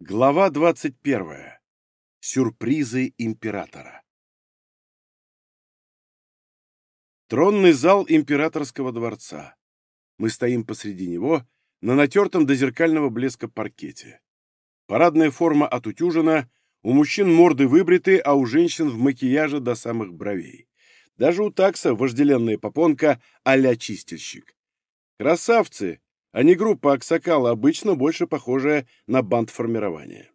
Глава 21. Сюрпризы императора. Тронный зал императорского дворца. Мы стоим посреди него, на натертом до зеркального блеска паркете. Парадная форма отутюжена, у мужчин морды выбриты, а у женщин в макияже до самых бровей. Даже у такса вожделенная попонка а-ля чистильщик. Красавцы, а не группа Аксакала, обычно больше похожая на бандформирование.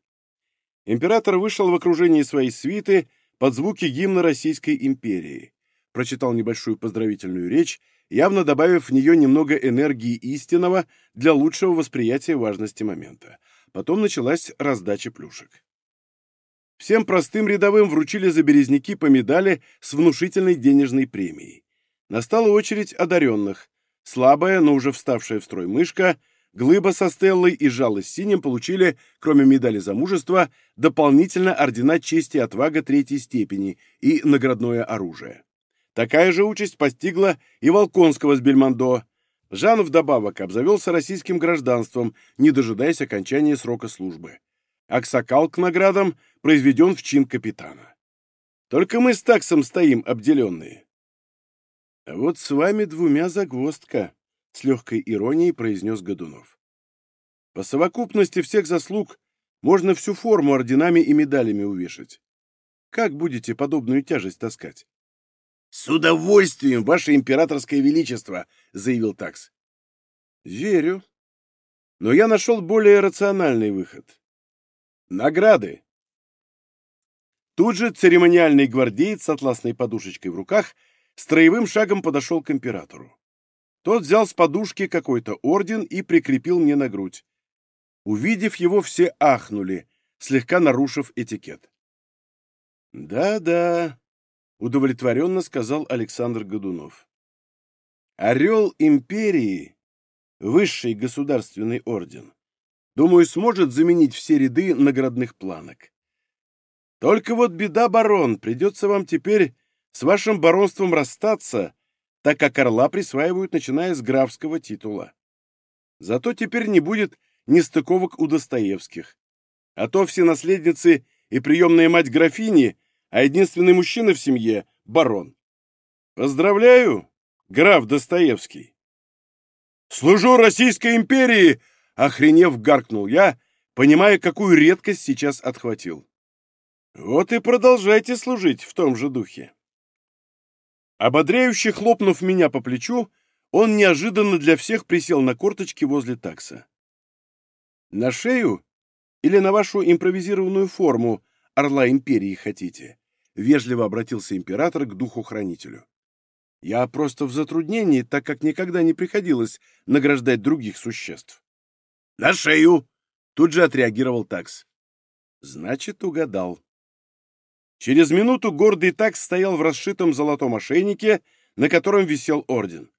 Император вышел в окружении своей свиты под звуки гимна Российской империи, прочитал небольшую поздравительную речь, явно добавив в нее немного энергии истинного для лучшего восприятия важности момента. Потом началась раздача плюшек. Всем простым рядовым вручили за березники по медали с внушительной денежной премией. Настала очередь одаренных, Слабая, но уже вставшая в строй мышка, Глыба со Стеллой и Жало с Синим получили, кроме медали за мужество, дополнительно ордена чести отвага третьей степени и наградное оружие. Такая же участь постигла и Волконского с Бельмондо. Жан вдобавок обзавелся российским гражданством, не дожидаясь окончания срока службы. Аксакал к наградам произведен в чин капитана. Только мы с таксом стоим обделенные. Вот с вами двумя загвоздка, — с легкой иронией произнес Годунов. По совокупности всех заслуг можно всю форму орденами и медалями увешать. Как будете подобную тяжесть таскать? — С удовольствием, ваше императорское величество, — заявил Такс. — Верю. Но я нашел более рациональный выход. Награды. Тут же церемониальный гвардеец с атласной подушечкой в руках — строевым шагом подошел к императору. Тот взял с подушки какой-то орден и прикрепил мне на грудь. Увидев его, все ахнули, слегка нарушив этикет. «Да-да», — удовлетворенно сказал Александр Годунов. «Орел империи, высший государственный орден, думаю, сможет заменить все ряды наградных планок. Только вот беда, барон, придется вам теперь с вашим баронством расстаться, так как орла присваивают, начиная с графского титула. Зато теперь не будет нестыковок у Достоевских. А то все наследницы и приемная мать графини, а единственный мужчина в семье — барон. Поздравляю, граф Достоевский. «Служу Российской империи!» — охренев гаркнул я, понимая, какую редкость сейчас отхватил. Вот и продолжайте служить в том же духе. Ободряюще хлопнув меня по плечу, он неожиданно для всех присел на корточки возле такса. «На шею или на вашу импровизированную форму Орла Империи хотите?» — вежливо обратился император к духу-хранителю. «Я просто в затруднении, так как никогда не приходилось награждать других существ». «На шею!» — тут же отреагировал такс. «Значит, угадал». Через минуту гордый такс стоял в расшитом золотом ошейнике, на котором висел орден.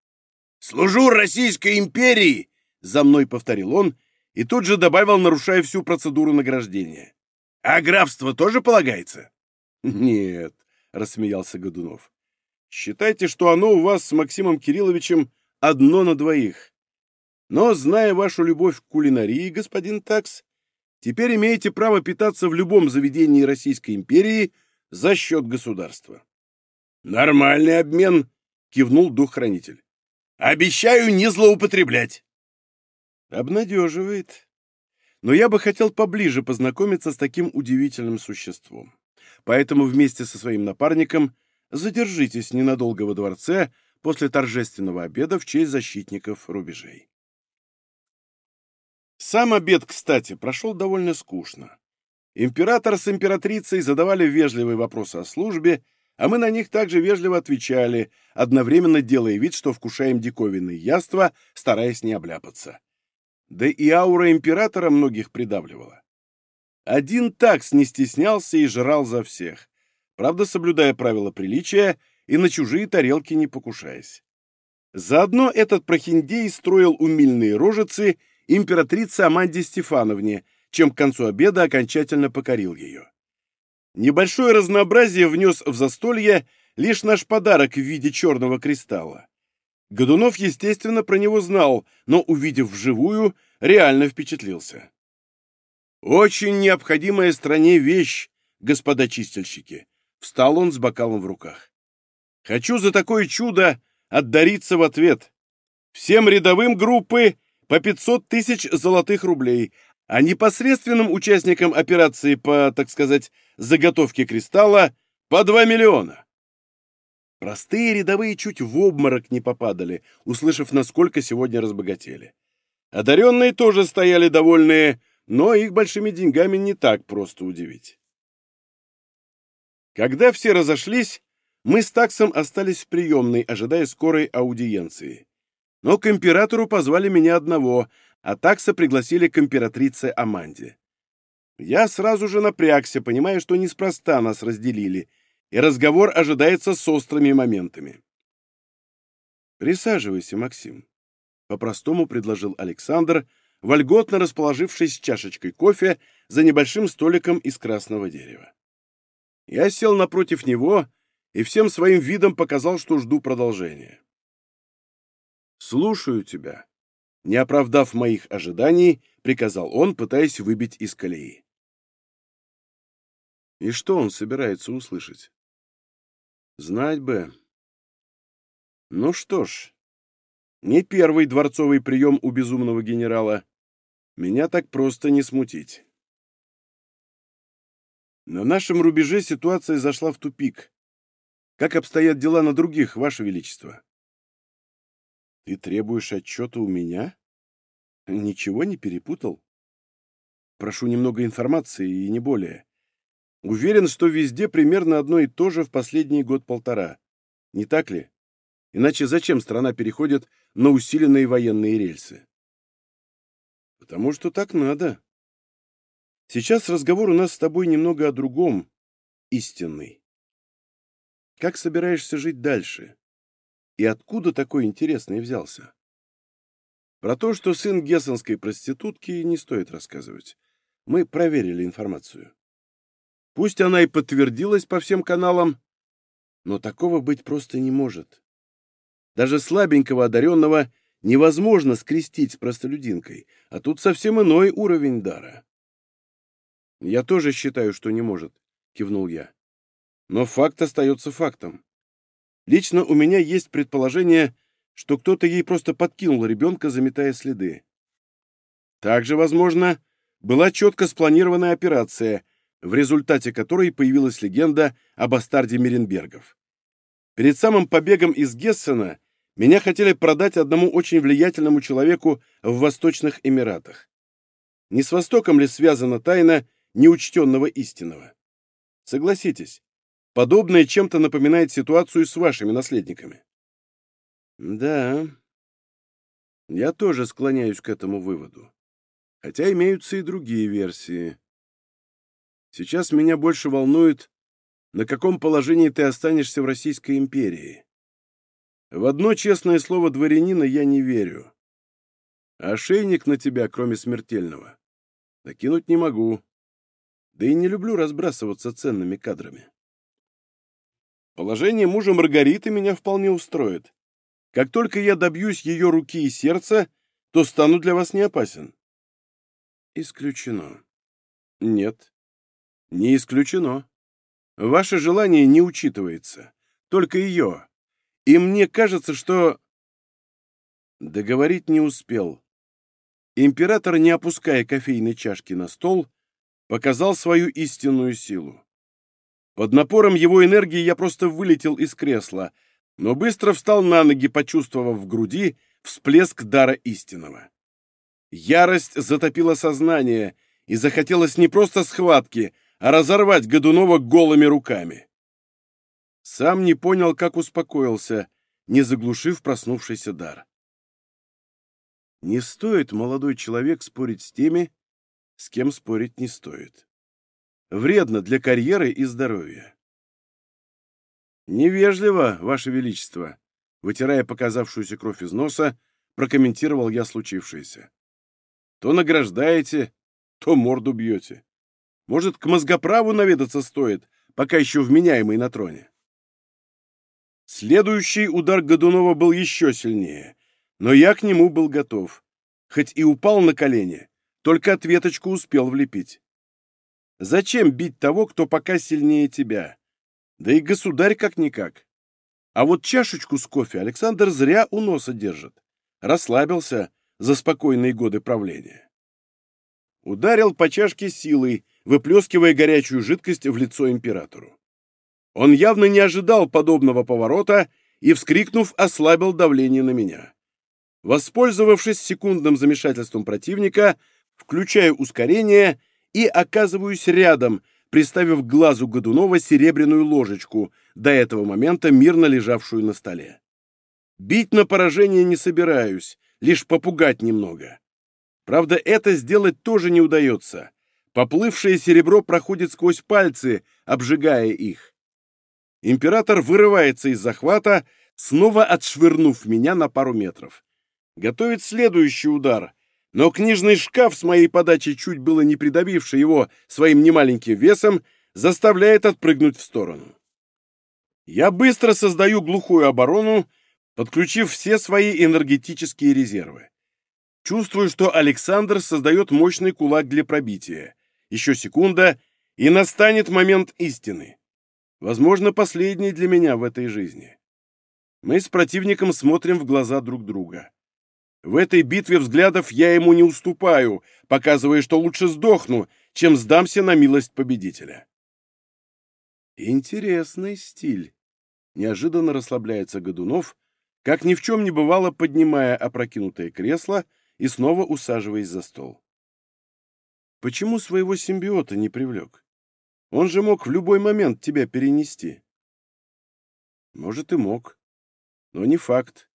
«Служу Российской империи!» — за мной повторил он и тут же добавил, нарушая всю процедуру награждения. «А графство тоже полагается?» «Нет», — рассмеялся Годунов. «Считайте, что оно у вас с Максимом Кирилловичем одно на двоих. Но, зная вашу любовь к кулинарии, господин Такс, теперь имеете право питаться в любом заведении Российской империи — за счет государства. «Нормальный обмен», — кивнул дух-хранитель. «Обещаю не злоупотреблять». Обнадеживает. Но я бы хотел поближе познакомиться с таким удивительным существом. Поэтому вместе со своим напарником задержитесь ненадолго во дворце после торжественного обеда в честь защитников рубежей. Сам обед, кстати, прошел довольно скучно. Император с императрицей задавали вежливые вопросы о службе, а мы на них также вежливо отвечали, одновременно делая вид, что вкушаем диковинные яства, стараясь не обляпаться. Да и аура императора многих придавливала. Один такс не стеснялся и жрал за всех, правда, соблюдая правила приличия и на чужие тарелки не покушаясь. Заодно этот прохиндей строил умильные рожицы императрице Аманде Стефановне, чем к концу обеда окончательно покорил ее. Небольшое разнообразие внес в застолье лишь наш подарок в виде черного кристалла. Годунов, естественно, про него знал, но, увидев вживую, реально впечатлился. Очень необходимая стране вещь, господа чистильщики. Встал он с бокалом в руках. Хочу за такое чудо отдариться в ответ. Всем рядовым группы по 500 тысяч золотых рублей, а непосредственным участникам операции по, так сказать, заготовке кристалла по 2 миллиона. Простые рядовые чуть в обморок не попадали, услышав, насколько сегодня разбогатели. Одаренные тоже стояли довольные, но их большими деньгами не так просто удивить. Когда все разошлись, мы с Таксом остались в приемной, ожидая скорой аудиенции. Но к императору позвали меня одного, а Такса пригласили к императрице Аманде. Я сразу же напрягся, понимая, что неспроста нас разделили, и разговор ожидается с острыми моментами. «Присаживайся, Максим», — по-простому предложил Александр, вольготно расположившись с чашечкой кофе за небольшим столиком из красного дерева. Я сел напротив него и всем своим видом показал, что жду продолжения. «Слушаю тебя», — не оправдав моих ожиданий, приказал он, пытаясь выбить из колеи. И что он собирается услышать? Знать бы. Ну что ж, не первый дворцовый прием у безумного генерала. Меня так просто не смутить. На нашем рубеже ситуация зашла в тупик. Как обстоят дела на других, Ваше Величество? Ты требуешь отчета у меня? Ничего не перепутал? Прошу немного информации и не более. Уверен, что везде примерно одно и то же в последний год-полтора. Не так ли? Иначе зачем страна переходит на усиленные военные рельсы? Потому что так надо. Сейчас разговор у нас с тобой немного о другом, истинный. Как собираешься жить дальше? И откуда такой интересный взялся? Про то, что сын гессенской проститутки, не стоит рассказывать. Мы проверили информацию. Пусть она и подтвердилась по всем каналам, но такого быть просто не может. Даже слабенького одаренного невозможно скрестить с простолюдинкой, а тут совсем иной уровень дара. «Я тоже считаю, что не может», — кивнул я. «Но факт остается фактом. Лично у меня есть предположение, что кто-то ей просто подкинул ребенка, заметая следы. Также, возможно, была четко спланированная операция, в результате которой появилась легенда об Астарде Меренбергов. Перед самым побегом из Гессена меня хотели продать одному очень влиятельному человеку в Восточных Эмиратах. Не с Востоком ли связана тайна неучтенного истинного? Согласитесь, подобное чем-то напоминает ситуацию с вашими наследниками. Да, я тоже склоняюсь к этому выводу. Хотя имеются и другие версии. Сейчас меня больше волнует, на каком положении ты останешься в Российской империи. В одно честное слово дворянина я не верю. Ошейник на тебя, кроме смертельного, накинуть не могу. Да и не люблю разбрасываться ценными кадрами. Положение мужа Маргариты меня вполне устроит. Как только я добьюсь ее руки и сердца, то стану для вас не опасен. Исключено. Нет, не исключено. Ваше желание не учитывается, только ее. И мне кажется, что... Договорить не успел. Император, не опуская кофейной чашки на стол, показал свою истинную силу. Под напором его энергии я просто вылетел из кресла, но быстро встал на ноги, почувствовав в груди всплеск дара истинного. Ярость затопила сознание, и захотелось не просто схватки, а разорвать Годунова голыми руками. Сам не понял, как успокоился, не заглушив проснувшийся дар. Не стоит, молодой человек, спорить с теми, с кем спорить не стоит. Вредно для карьеры и здоровья. «Невежливо, Ваше Величество», — вытирая показавшуюся кровь из носа, прокомментировал я случившееся. «То награждаете, то морду бьете. Может, к мозгоправу наведаться стоит, пока еще вменяемый на троне?» Следующий удар Годунова был еще сильнее, но я к нему был готов. Хоть и упал на колени, только ответочку успел влепить. Зачем бить того, кто пока сильнее тебя? Да и государь как-никак. А вот чашечку с кофе Александр зря у носа держит. Расслабился за спокойные годы правления. Ударил по чашке силой, выплескивая горячую жидкость в лицо императору. Он явно не ожидал подобного поворота и, вскрикнув, ослабил давление на меня. Воспользовавшись секундным замешательством противника, включаю ускорение и оказываюсь рядом, приставив к глазу Годунова серебряную ложечку, до этого момента мирно лежавшую на столе. Бить на поражение не собираюсь, лишь попугать немного. Правда, это сделать тоже не удается. Поплывшее серебро проходит сквозь пальцы, обжигая их. Император вырывается из захвата, снова отшвырнув меня на пару метров. Готовит следующий удар, но книжный шкаф с моей подачи, чуть было не придавивший его своим немаленьким весом, заставляет отпрыгнуть в сторону. Я быстро создаю глухую оборону, подключив все свои энергетические резервы. Чувствую, что Александр создает мощный кулак для пробития. Еще секунда, и настанет момент истины. Возможно, последний для меня в этой жизни. Мы с противником смотрим в глаза друг друга. В этой битве взглядов я ему не уступаю, показывая, что лучше сдохну, чем сдамся на милость победителя. Интересный стиль. Неожиданно расслабляется Годунов, как ни в чем не бывало, поднимая опрокинутое кресло и снова усаживаясь за стол. Почему своего симбиота не привлек? Он же мог в любой момент тебя перенести. Может, и мог. Но не факт.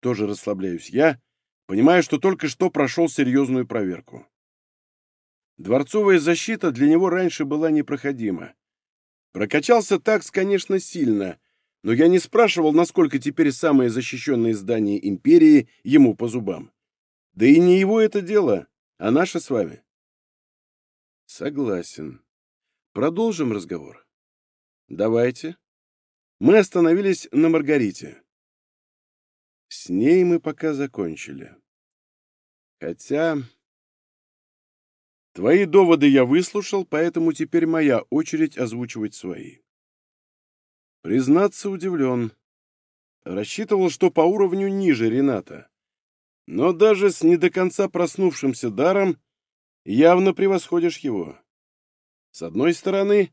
Тоже расслабляюсь я, понимая, что только что прошел серьезную проверку. Дворцовая защита для него раньше была непроходима. Прокачался такс, конечно, сильно, но я не спрашивал, насколько теперь самые защищенные здания империи ему по зубам. Да и не его это дело, а наше с вами. Согласен. Продолжим разговор. Давайте. Мы остановились на Маргарите. С ней мы пока закончили. Хотя... Твои доводы я выслушал, поэтому теперь моя очередь озвучивать свои. Признаться, удивлен. Рассчитывал, что по уровню ниже Рената. Но даже с не до конца проснувшимся даром явно превосходишь его. С одной стороны,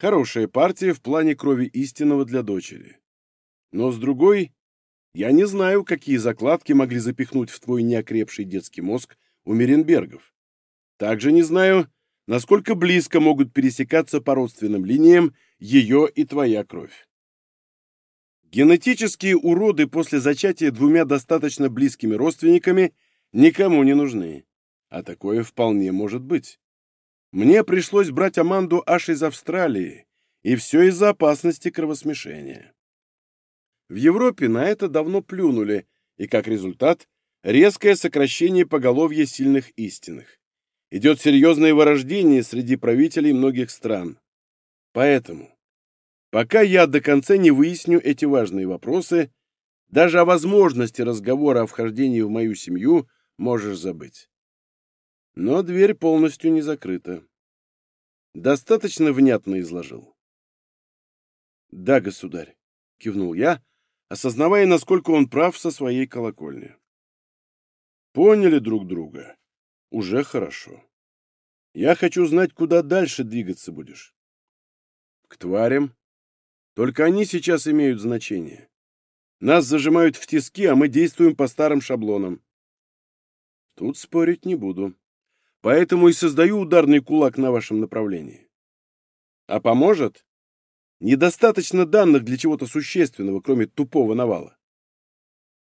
хорошая партия в плане крови истинного для дочери. Но с другой, я не знаю, какие закладки могли запихнуть в твой неокрепший детский мозг у Меренбергов. Также не знаю, насколько близко могут пересекаться по родственным линиям ее и твоя кровь. Генетические уроды после зачатия двумя достаточно близкими родственниками никому не нужны, а такое вполне может быть. Мне пришлось брать Аманду аж из Австралии, и все из-за опасности кровосмешения. В Европе на это давно плюнули, и как результат – резкое сокращение поголовья сильных истинных. Идет серьезное вырождение среди правителей многих стран. Поэтому, пока я до конца не выясню эти важные вопросы, даже о возможности разговора о вхождении в мою семью можешь забыть но дверь полностью не закрыта. Достаточно внятно изложил. «Да, государь», — кивнул я, осознавая, насколько он прав со своей колокольни. «Поняли друг друга. Уже хорошо. Я хочу знать, куда дальше двигаться будешь». «К тварям. Только они сейчас имеют значение. Нас зажимают в тиски, а мы действуем по старым шаблонам». «Тут спорить не буду», Поэтому и создаю ударный кулак на вашем направлении. А поможет? Недостаточно данных для чего-то существенного, кроме тупого навала.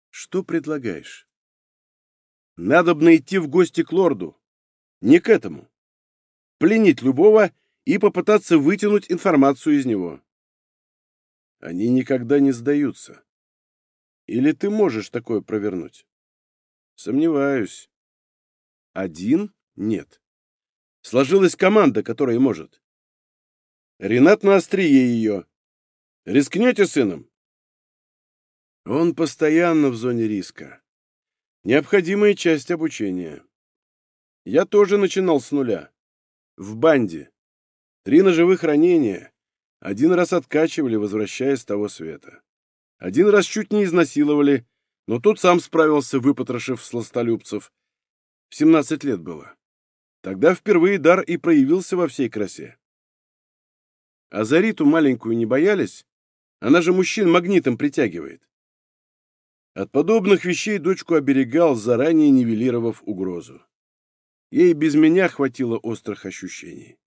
Что предлагаешь? Надобно идти в гости к лорду. Не к этому. Пленить любого и попытаться вытянуть информацию из него. Они никогда не сдаются. Или ты можешь такое провернуть? Сомневаюсь. Один нет. Сложилась команда, которая может. Ренат на острие ее. Рискнете сыном? Он постоянно в зоне риска. Необходимая часть обучения. Я тоже начинал с нуля. В банде. Три ножевых ранения. Один раз откачивали, возвращаясь с того света. Один раз чуть не изнасиловали, но тут сам справился, выпотрошив сластолюбцев. В 17 лет было. Тогда впервые дар и проявился во всей красе. А Зариту маленькую не боялись? Она же мужчин магнитом притягивает. От подобных вещей дочку оберегал, заранее нивелировав угрозу. Ей без меня хватило острых ощущений.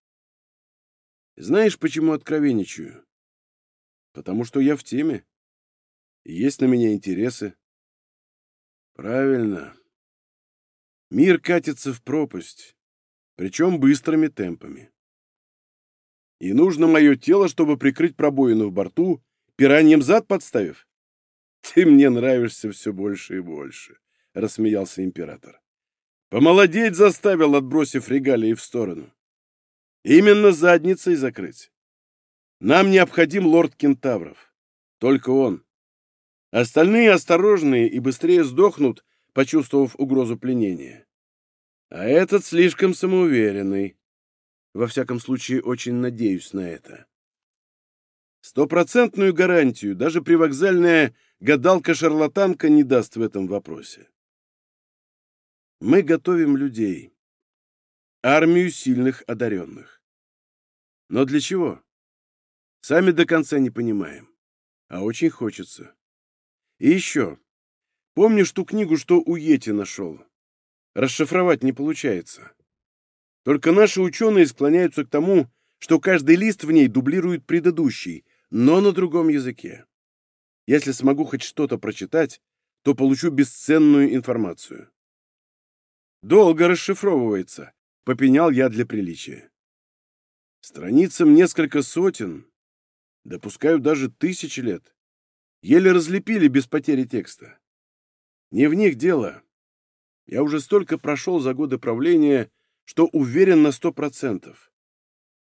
Знаешь, почему откровенничаю? Потому что я в теме. есть на меня интересы. Правильно. Мир катится в пропасть, причем быстрыми темпами. И нужно мое тело, чтобы прикрыть пробоину в борту, пираньем зад подставив? Ты мне нравишься все больше и больше, — рассмеялся император. Помолодеть заставил, отбросив регалии в сторону. Именно задницей закрыть. Нам необходим лорд Кентавров. Только он. Остальные осторожные и быстрее сдохнут, почувствовав угрозу пленения. А этот слишком самоуверенный. Во всяком случае, очень надеюсь на это. Стопроцентную гарантию даже привокзальная гадалка-шарлатанка не даст в этом вопросе. Мы готовим людей. Армию сильных одаренных. Но для чего? Сами до конца не понимаем. А очень хочется. И еще. Помнишь ту книгу, что у Йети нашел? Расшифровать не получается. Только наши ученые склоняются к тому, что каждый лист в ней дублирует предыдущий, но на другом языке. Если смогу хоть что-то прочитать, то получу бесценную информацию. Долго расшифровывается, попенял я для приличия. Страницам несколько сотен, допускаю даже тысячи лет. Еле разлепили без потери текста. Не в них дело. Я уже столько прошел за годы правления, что уверен на сто процентов.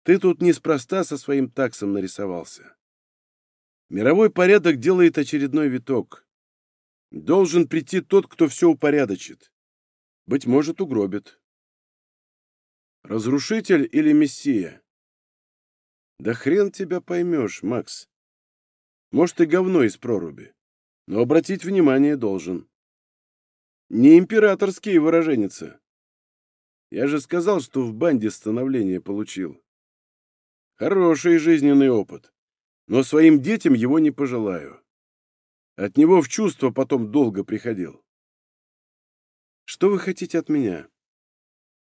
Ты тут неспроста со своим таксом нарисовался. Мировой порядок делает очередной виток. Должен прийти тот, кто все упорядочит. Быть может, угробит. Разрушитель или мессия? Да хрен тебя поймешь, Макс. Может, и говно из проруби. Но обратить внимание должен. Не императорские выраженницы. Я же сказал, что в банде становление получил. Хороший жизненный опыт. Но своим детям его не пожелаю. От него в чувство потом долго приходил. Что вы хотите от меня?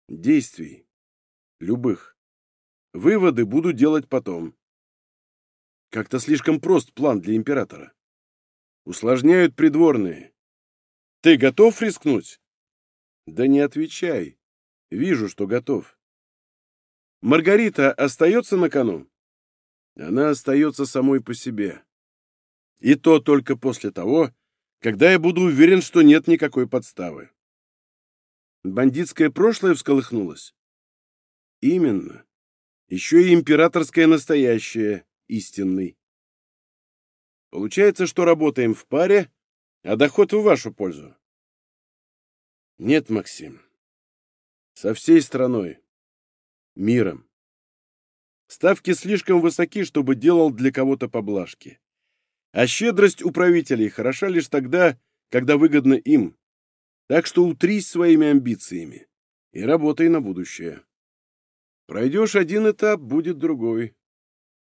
Действий. Любых. Выводы буду делать потом. Как-то слишком прост план для императора. Усложняют придворные. Ты готов рискнуть? Да не отвечай. Вижу, что готов. Маргарита остается на кону? Она остается самой по себе. И то только после того, когда я буду уверен, что нет никакой подставы. Бандитское прошлое всколыхнулось? Именно. Еще и императорское настоящее истинный. Получается, что работаем в паре, а доход в вашу пользу. Нет, Максим. Со всей страной. Миром. Ставки слишком высоки, чтобы делал для кого-то поблажки. А щедрость у правителей хороша лишь тогда, когда выгодно им. Так что утрись своими амбициями и работай на будущее. Пройдешь один этап, будет другой.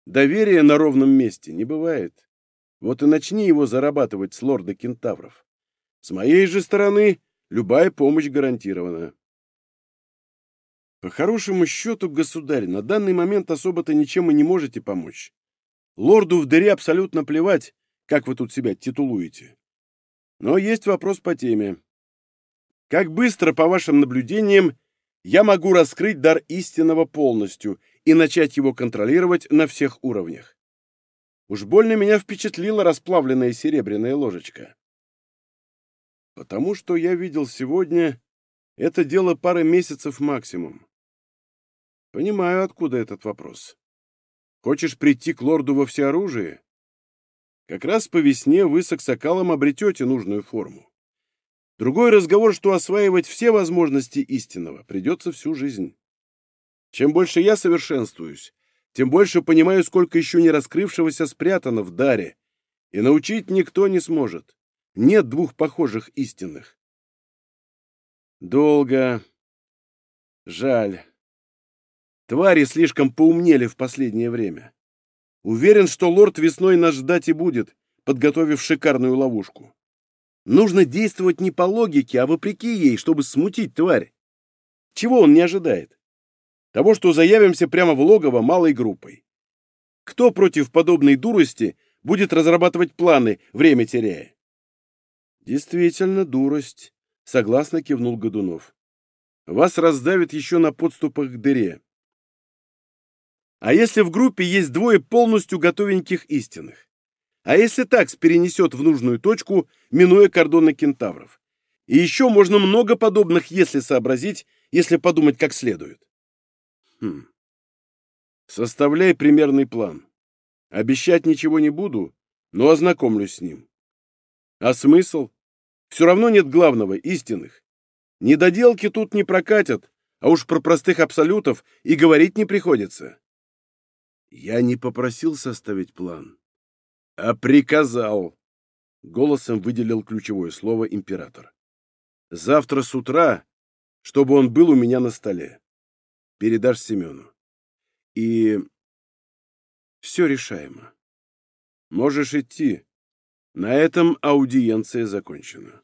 Доверия на ровном месте не бывает. Вот и начни его зарабатывать с лорда кентавров. С моей же стороны любая помощь гарантирована. По хорошему счету, государь, на данный момент особо-то ничем и не можете помочь. Лорду в дыре абсолютно плевать, как вы тут себя титулуете. Но есть вопрос по теме. Как быстро, по вашим наблюдениям, я могу раскрыть дар истинного полностью и начать его контролировать на всех уровнях. Уж больно меня впечатлила расплавленная серебряная ложечка. Потому что я видел сегодня, это дело пары месяцев максимум. Понимаю, откуда этот вопрос. Хочешь прийти к лорду во всеоружие? Как раз по весне вы с Аксакалом обретете нужную форму. Другой разговор, что осваивать все возможности истинного придется всю жизнь. Чем больше я совершенствуюсь, тем больше понимаю, сколько еще не раскрывшегося спрятано в даре, и научить никто не сможет. Нет двух похожих истинных. Долго. Жаль. Твари слишком поумнели в последнее время. Уверен, что лорд весной нас ждать и будет, подготовив шикарную ловушку. Нужно действовать не по логике, а вопреки ей, чтобы смутить тварь. Чего он не ожидает? Того, что заявимся прямо в логово малой группой. Кто против подобной дурости будет разрабатывать планы, время теряя? Действительно, дурость, согласно кивнул Годунов. Вас раздавит еще на подступах к дыре. А если в группе есть двое полностью готовеньких истинных? А если такс перенесет в нужную точку, минуя кордоны кентавров? И еще можно много подобных «если» сообразить, если подумать как следует. Хм. Составляй примерный план. Обещать ничего не буду, но ознакомлюсь с ним. А смысл? Все равно нет главного, истинных. Недоделки тут не прокатят, а уж про простых абсолютов и говорить не приходится. Я не попросил составить план, а приказал. Голосом выделил ключевое слово император. Завтра с утра, чтобы он был у меня на столе. Передашь Семену. И все решаемо. Можешь идти. На этом аудиенция закончена.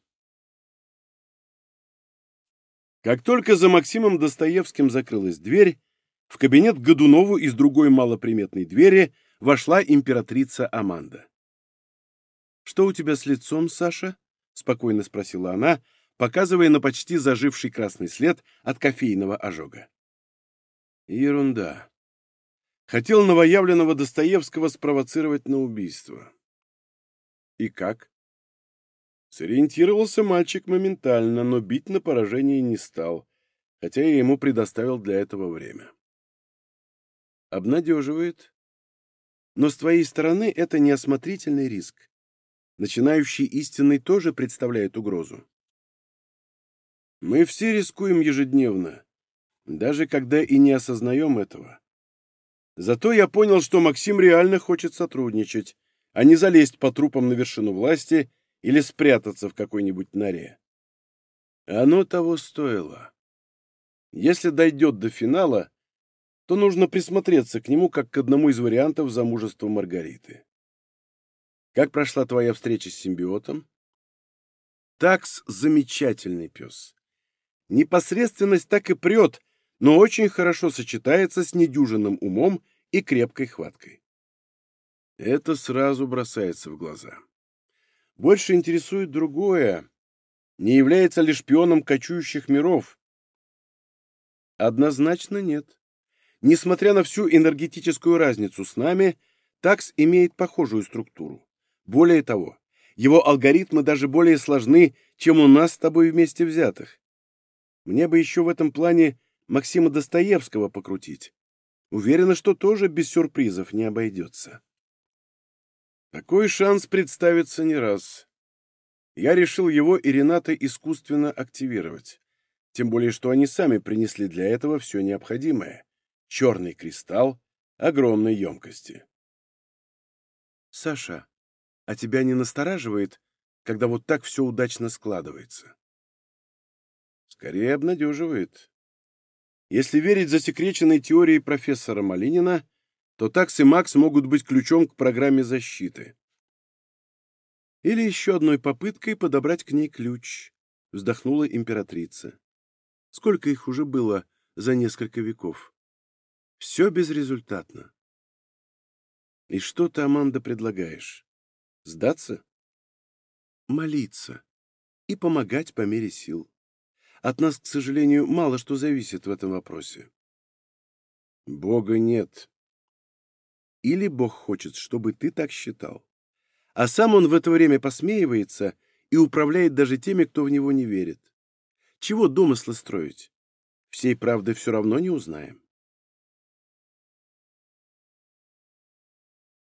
Как только за Максимом Достоевским закрылась дверь, в кабинет Годунову из другой малоприметной двери вошла императрица Аманда. «Что у тебя с лицом, Саша?» — спокойно спросила она, показывая на почти заживший красный след от кофейного ожога. Ерунда. Хотел новоявленного Достоевского спровоцировать на убийство. И как? Сориентировался мальчик моментально, но бить на поражение не стал, хотя я ему предоставил для этого время. Обнадеживает. Но с твоей стороны это неосмотрительный риск. Начинающий истинный тоже представляет угрозу. Мы все рискуем ежедневно, даже когда и не осознаем этого. Зато я понял, что Максим реально хочет сотрудничать, а не залезть по трупам на вершину власти или спрятаться в какой-нибудь норе. Оно того стоило. Если дойдет до финала, то нужно присмотреться к нему как к одному из вариантов замужества Маргариты. Как прошла твоя встреча с симбиотом? Такс — замечательный пес. Непосредственность так и прет, но очень хорошо сочетается с недюжинным умом и крепкой хваткой. Это сразу бросается в глаза. Больше интересует другое. Не является ли шпионом кочующих миров? Однозначно нет. Несмотря на всю энергетическую разницу с нами, такс имеет похожую структуру. Более того, его алгоритмы даже более сложны, чем у нас с тобой вместе взятых. Мне бы еще в этом плане Максима Достоевского покрутить. Уверена, что тоже без сюрпризов не обойдется. Такой шанс представится не раз. Я решил его и Рената искусственно активировать. Тем более, что они сами принесли для этого все необходимое. Черный кристалл огромной емкости. Саша, а тебя не настораживает, когда вот так все удачно складывается? Скорее обнадеживает. Если верить засекреченной теории профессора Малинина, то такс и Макс могут быть ключом к программе защиты. Или еще одной попыткой подобрать к ней ключ, вздохнула императрица. Сколько их уже было за несколько веков? Все безрезультатно. И что ты, Аманда, предлагаешь? Сдаться? Молиться и помогать по мере сил. От нас, к сожалению, мало что зависит в этом вопросе. Бога нет. Или Бог хочет, чтобы ты так считал. А сам он в это время посмеивается и управляет даже теми, кто в него не верит. Чего домыслы строить? Всей правды все равно не узнаем.